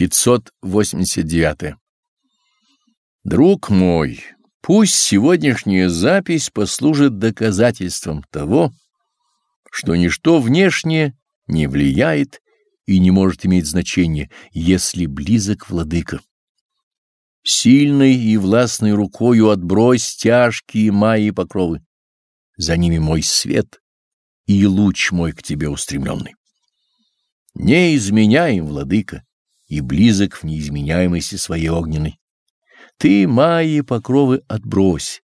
589. Друг мой, пусть сегодняшняя запись послужит доказательством того, что ничто внешнее не влияет и не может иметь значения, если близок владыка. Сильной и властной рукою отбрось тяжкие мои покровы. За ними мой свет и луч мой к тебе устремленный. Не изменяем, владыка, и близок в неизменяемости своей огненной. Ты мои покровы отбрось.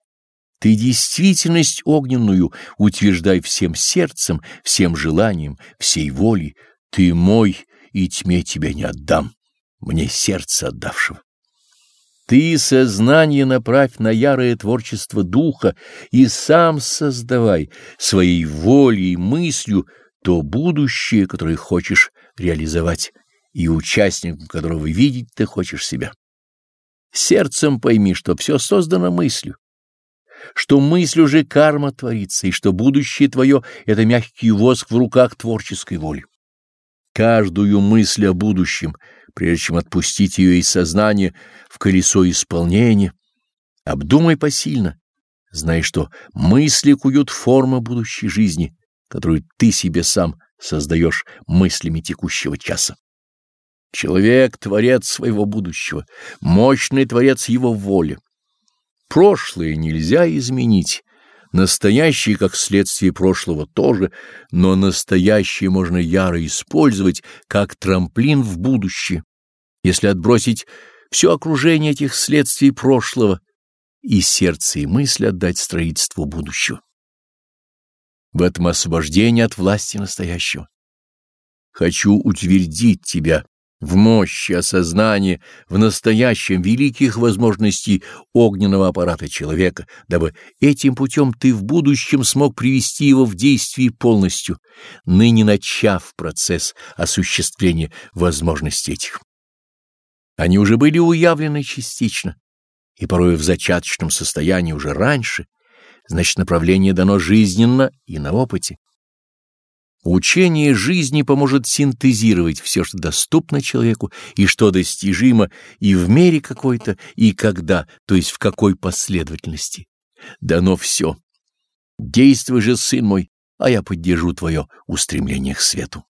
Ты действительность огненную утверждай всем сердцем, всем желанием, всей волей. Ты мой, и тьме тебя не отдам, мне сердце отдавшего. Ты сознание направь на ярое творчество духа и сам создавай своей волей и мыслью то будущее, которое хочешь реализовать и участником которого видеть ты хочешь себя. Сердцем пойми, что все создано мыслью, что мысль уже карма творится, и что будущее твое — это мягкий воск в руках творческой воли. Каждую мысль о будущем, прежде чем отпустить ее из сознания в колесо исполнения, обдумай посильно, зная, что мысли куют формы будущей жизни, которую ты себе сам создаешь мыслями текущего часа. Человек — творец своего будущего, мощный творец его воли. Прошлое нельзя изменить, настоящее, как следствие прошлого, тоже, но настоящее можно яро использовать, как трамплин в будущее, если отбросить все окружение этих следствий прошлого и сердце и мысль отдать строительству будущего. В этом освобождение от власти настоящего. Хочу утвердить тебя в мощи осознания в настоящем великих возможностей огненного аппарата человека, дабы этим путем ты в будущем смог привести его в действие полностью, ныне начав процесс осуществления возможностей этих. Они уже были уявлены частично, и порой в зачаточном состоянии уже раньше, значит, направление дано жизненно и на опыте. Учение жизни поможет синтезировать все, что доступно человеку и что достижимо и в мере какой-то, и когда, то есть в какой последовательности. Дано все. Действуй же, сын мой, а я поддержу твое устремление к свету.